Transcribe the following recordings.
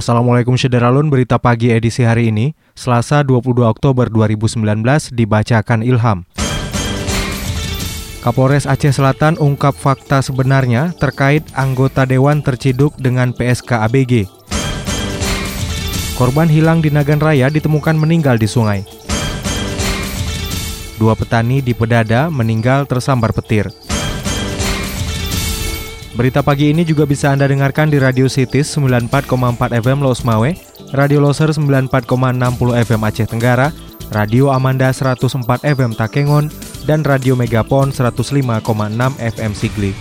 Assalamualaikum Syederalun, berita pagi edisi hari ini, Selasa 22 Oktober 2019, dibacakan Ilham. Kapolres Aceh Selatan ungkap fakta sebenarnya terkait anggota dewan terciduk dengan PSK ABG. Korban hilang di Nagan Raya ditemukan meninggal di sungai. Dua petani di Pedada meninggal tersambar petir. Berita pagi ini juga bisa Anda dengarkan di Radio Cities 94,4 FM Los Mawe, Radio Loser 94,60 FM Aceh Tenggara, Radio Amanda 104 FM Takengon, dan Radio Megapon 105,6 FM Sigli.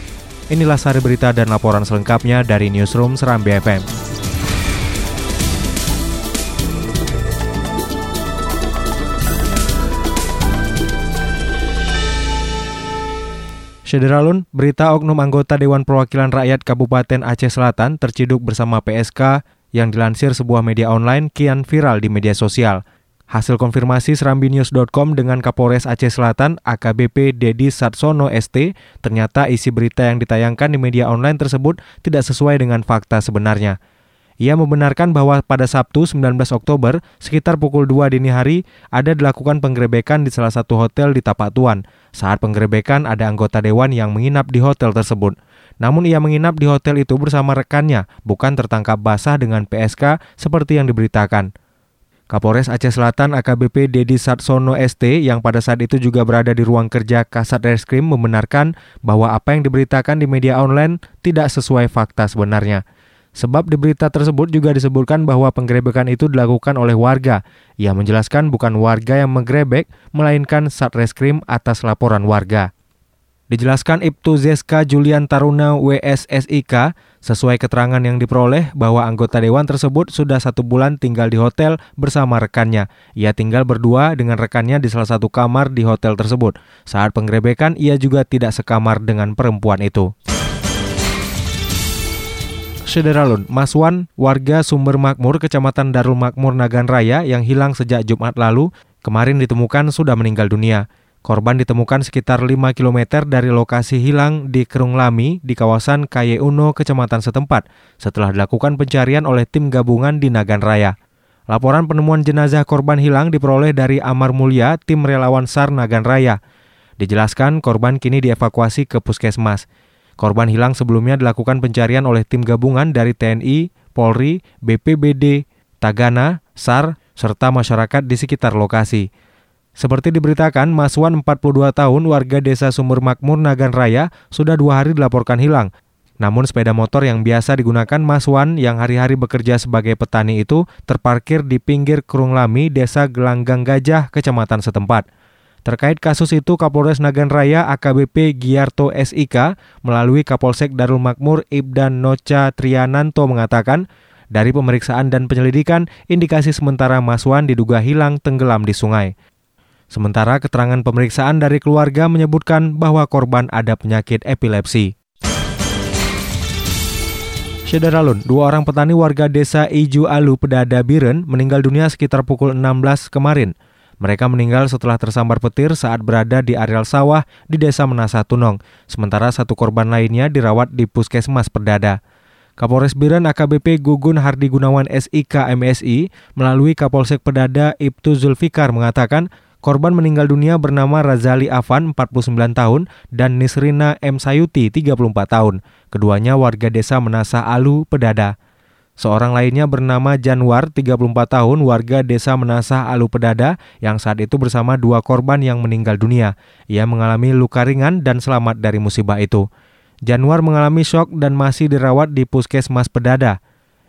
Inilah sari berita dan laporan selengkapnya dari Newsroom Serambi FM. Syederalun, berita oknum anggota Dewan Perwakilan Rakyat Kabupaten Aceh Selatan terciduk bersama PSK yang dilansir sebuah media online kian viral di media sosial. Hasil konfirmasi serambinews.com dengan Kapolres Aceh Selatan AKBP Dedi Satsono ST, ternyata isi berita yang ditayangkan di media online tersebut tidak sesuai dengan fakta sebenarnya. Ia membenarkan bahwa pada Sabtu 19 Oktober sekitar pukul 2 dini hari ada dilakukan penggerebekan di salah satu hotel di Tapak Tuan. Saat penggerebekan ada anggota dewan yang menginap di hotel tersebut. Namun ia menginap di hotel itu bersama rekannya, bukan tertangkap basah dengan PSK seperti yang diberitakan. Kapolres Aceh Selatan AKBP Dedi Satsono ST yang pada saat itu juga berada di ruang kerja Kasat Reskrim membenarkan bahwa apa yang diberitakan di media online tidak sesuai fakta sebenarnya. Sebab di berita tersebut juga disebutkan bahwa penggerebekan itu dilakukan oleh warga. Ia menjelaskan bukan warga yang menggerebek, melainkan Satreskrim atas laporan warga. Dijelaskan Ibtu Zeska Julian Taruna WSSIK, sesuai keterangan yang diperoleh bahwa anggota dewan tersebut sudah satu bulan tinggal di hotel bersama rekannya. Ia tinggal berdua dengan rekannya di salah satu kamar di hotel tersebut. Saat penggerebekan, ia juga tidak sekamar dengan perempuan itu. Sederalun, Maswan, warga Sumber Makmur, Kecamatan Darul Makmur, Nagan Raya yang hilang sejak Jumat lalu, kemarin ditemukan sudah meninggal dunia. Korban ditemukan sekitar 5 km dari lokasi hilang di Kerung Lami di kawasan Kaye Uno, Kecamatan setempat, setelah dilakukan pencarian oleh tim gabungan di Nagan Raya. Laporan penemuan jenazah korban hilang diperoleh dari Amar Mulia, tim relawan SAR Nagan Raya. Dijelaskan korban kini dievakuasi ke puskesmas. Korban hilang sebelumnya dilakukan pencarian oleh tim gabungan dari TNI, Polri, BPBD, Tagana, SAR, serta masyarakat di sekitar lokasi. Seperti diberitakan, Maswan 42 tahun warga desa Sumur Makmur Nagan Raya sudah dua hari dilaporkan hilang. Namun sepeda motor yang biasa digunakan Maswan yang hari-hari bekerja sebagai petani itu terparkir di pinggir Kerung Lami, desa Gelanggang Gajah, kecamatan setempat. Terkait kasus itu, Kapolres Nagan Raya AKBP Giarto SIK melalui Kapolsek Darul Makmur Ibdan Noca Triananto mengatakan, dari pemeriksaan dan penyelidikan, indikasi sementara Maswan diduga hilang tenggelam di sungai. Sementara keterangan pemeriksaan dari keluarga menyebutkan bahwa korban ada penyakit epilepsi. Syederalun, dua orang petani warga desa Iju Alu, Pedada Biren meninggal dunia sekitar pukul 16 kemarin. Mereka meninggal setelah tersambar petir saat berada di areal sawah di Desa Menasa Tunong, sementara satu korban lainnya dirawat di Puskesmas Perdada. Kapolres Biren AKBP Gugun Hardi Gunawan SIK MSI melalui Kapolsek Pedada Ibtu Zulfikar mengatakan korban meninggal dunia bernama Razali Afan 49 tahun dan Nisrina M Sayuti 34 tahun. Keduanya warga desa Menasa Alu Pedada. Seorang lainnya bernama Januar, 34 tahun, warga desa Menasah Alu Pedada, yang saat itu bersama dua korban yang meninggal dunia. Ia mengalami luka ringan dan selamat dari musibah itu. Januar mengalami shock dan masih dirawat di puskesmas Pedada.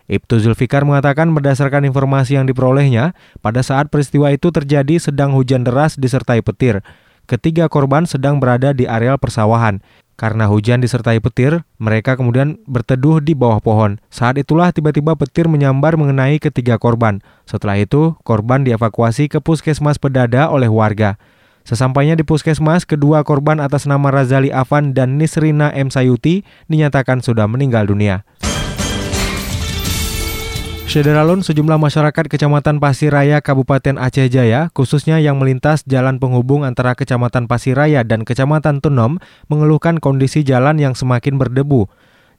Ibtu Zulfikar mengatakan berdasarkan informasi yang diperolehnya, pada saat peristiwa itu terjadi sedang hujan deras disertai petir. Ketiga korban sedang berada di areal persawahan. Karena hujan disertai petir, mereka kemudian berteduh di bawah pohon. Saat itulah tiba-tiba petir menyambar mengenai ketiga korban. Setelah itu, korban dievakuasi ke puskesmas Pedada oleh warga. Sesampainya di puskesmas, kedua korban atas nama Razali Afan dan Nisrina M. Sayuti dinyatakan sudah meninggal dunia. Sederalun, sejumlah masyarakat Kecamatan Pasiraya, Kabupaten Aceh Jaya, khususnya yang melintas jalan penghubung antara Kecamatan Pasiraya dan Kecamatan Tunom, mengeluhkan kondisi jalan yang semakin berdebu.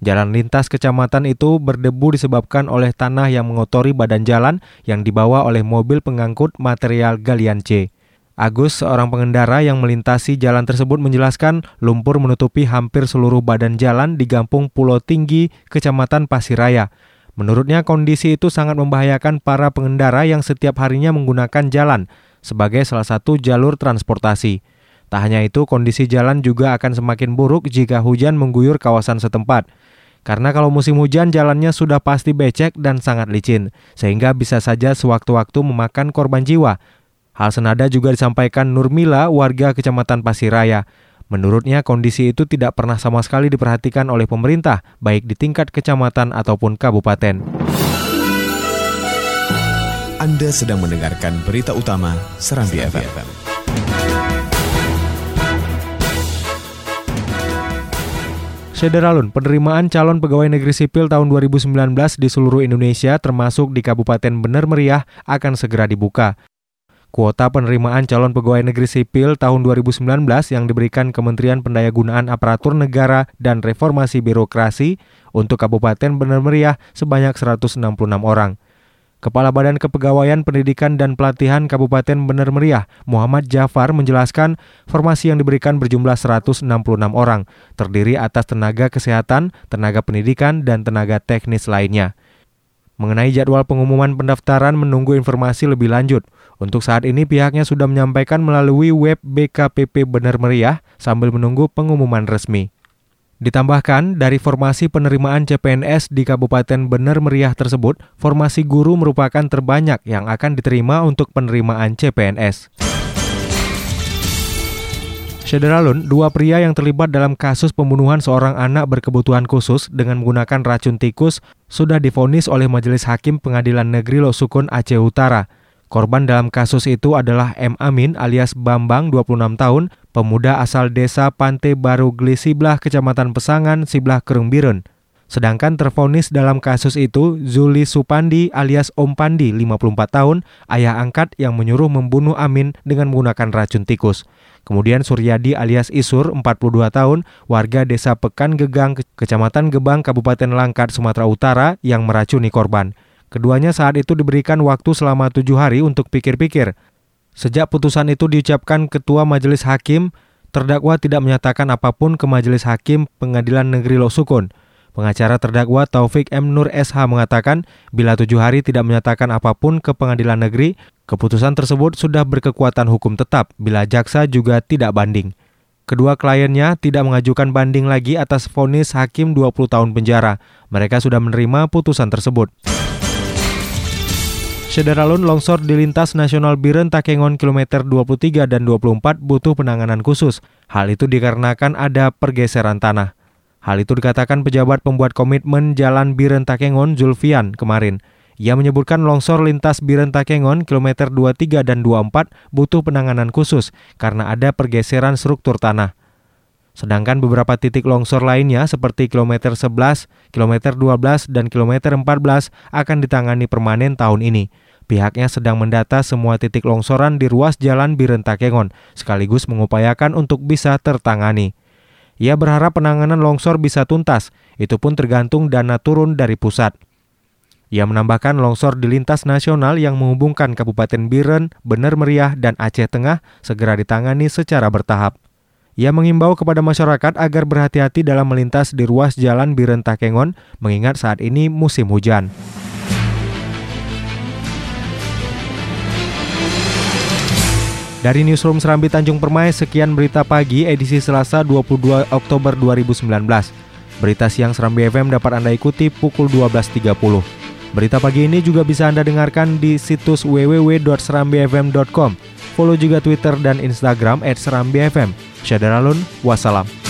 Jalan lintas kecamatan itu berdebu disebabkan oleh tanah yang mengotori badan jalan yang dibawa oleh mobil pengangkut material galian C. Agus, seorang pengendara yang melintasi jalan tersebut menjelaskan lumpur menutupi hampir seluruh badan jalan di Gampung Pulau Tinggi, Kecamatan Pasiraya. Menurutnya kondisi itu sangat membahayakan para pengendara yang setiap harinya menggunakan jalan sebagai salah satu jalur transportasi. Tak hanya itu, kondisi jalan juga akan semakin buruk jika hujan mengguyur kawasan setempat. Karena kalau musim hujan jalannya sudah pasti becek dan sangat licin, sehingga bisa saja sewaktu-waktu memakan korban jiwa. Hal senada juga disampaikan Nurmila, warga Kecamatan Pasiraya. Menurutnya, kondisi itu tidak pernah sama sekali diperhatikan oleh pemerintah, baik di tingkat kecamatan ataupun kabupaten. Anda sedang mendengarkan berita utama Serambi, FM. FM. Sederalun, penerimaan calon pegawai negeri sipil tahun 2019 di seluruh Indonesia termasuk di Kabupaten Bener Meriah akan segera dibuka. Kuota penerimaan calon pegawai negeri sipil tahun 2019 yang diberikan Kementerian Pendayagunaan Aparatur Negara dan Reformasi Birokrasi untuk Kabupaten Bener Meriah sebanyak 166 orang. Kepala Badan Kepegawaian Pendidikan dan Pelatihan Kabupaten Bener Meriah, Muhammad Jafar menjelaskan formasi yang diberikan berjumlah 166 orang, terdiri atas tenaga kesehatan, tenaga pendidikan, dan tenaga teknis lainnya. Mengenai jadwal pengumuman pendaftaran menunggu informasi lebih lanjut. Untuk saat ini pihaknya sudah menyampaikan melalui web BKPP Benar Meriah sambil menunggu pengumuman resmi. Ditambahkan, dari formasi penerimaan CPNS di Kabupaten Benar Meriah tersebut, formasi guru merupakan terbanyak yang akan diterima untuk penerimaan CPNS. Sederalun, dua pria yang terlibat dalam kasus pembunuhan seorang anak berkebutuhan khusus dengan menggunakan racun tikus sudah difonis oleh Majelis Hakim Pengadilan Negeri Losukun Aceh Utara. Korban dalam kasus itu adalah M. Amin alias Bambang 26 tahun, pemuda asal desa Pante Baru Gli Siblah, Kecamatan Pesangan, Siblah Kerungbirun. Sedangkan terfonis dalam kasus itu Zuli Supandi alias Om Pandi 54 tahun, ayah angkat yang menyuruh membunuh Amin dengan menggunakan racun tikus. Kemudian Suryadi alias Isur, 42 tahun, warga desa Pekan Gegang, Kecamatan Gebang, Kabupaten Langkat, Sumatera Utara yang meracuni korban. Keduanya saat itu diberikan waktu selama tujuh hari untuk pikir-pikir. Sejak putusan itu diucapkan Ketua Majelis Hakim, terdakwa tidak menyatakan apa pun ke Majelis Hakim Pengadilan Negeri Losukun. Pengacara terdakwa Taufik M. Nur SH mengatakan, bila tujuh hari tidak menyatakan apa pun ke pengadilan negeri, keputusan tersebut sudah berkekuatan hukum tetap bila jaksa juga tidak banding. Kedua kliennya tidak mengajukan banding lagi atas vonis hakim 20 tahun penjara. Mereka sudah menerima putusan tersebut. Sederalun longsor di lintas nasional Biren Takengon kilometer 23 dan 24 butuh penanganan khusus. Hal itu dikarenakan ada pergeseran tanah. Hal itu dikatakan pejabat pembuat komitmen Jalan Biren Takengon Zulfian kemarin. Ia menyebutkan longsor lintas Biren Takengon kilometer 23 dan 24 butuh penanganan khusus karena ada pergeseran struktur tanah. Sedangkan beberapa titik longsor lainnya seperti kilometer 11, kilometer 12, dan kilometer 14 akan ditangani permanen tahun ini. Pihaknya sedang mendata semua titik longsoran di ruas jalan Biren Takengon, sekaligus mengupayakan untuk bisa tertangani. Ia berharap penanganan longsor bisa tuntas, itu pun tergantung dana turun dari pusat. Ia menambahkan longsor di lintas nasional yang menghubungkan Kabupaten Biren, Bener Meriah, dan Aceh Tengah segera ditangani secara bertahap. Ia mengimbau kepada masyarakat agar berhati-hati dalam melintas di ruas jalan Biren Takengon, mengingat saat ini musim hujan. Dari Newsroom Serambi Tanjung Permai, sekian berita pagi edisi Selasa 22 Oktober 2019. Berita siang Serambi FM dapat Anda ikuti pukul 12.30. Berita pagi ini juga bisa Anda dengarkan di situs www.serambifm.com. Follow juga Twitter dan Instagram @serambifm. Syadaralun, wassalam.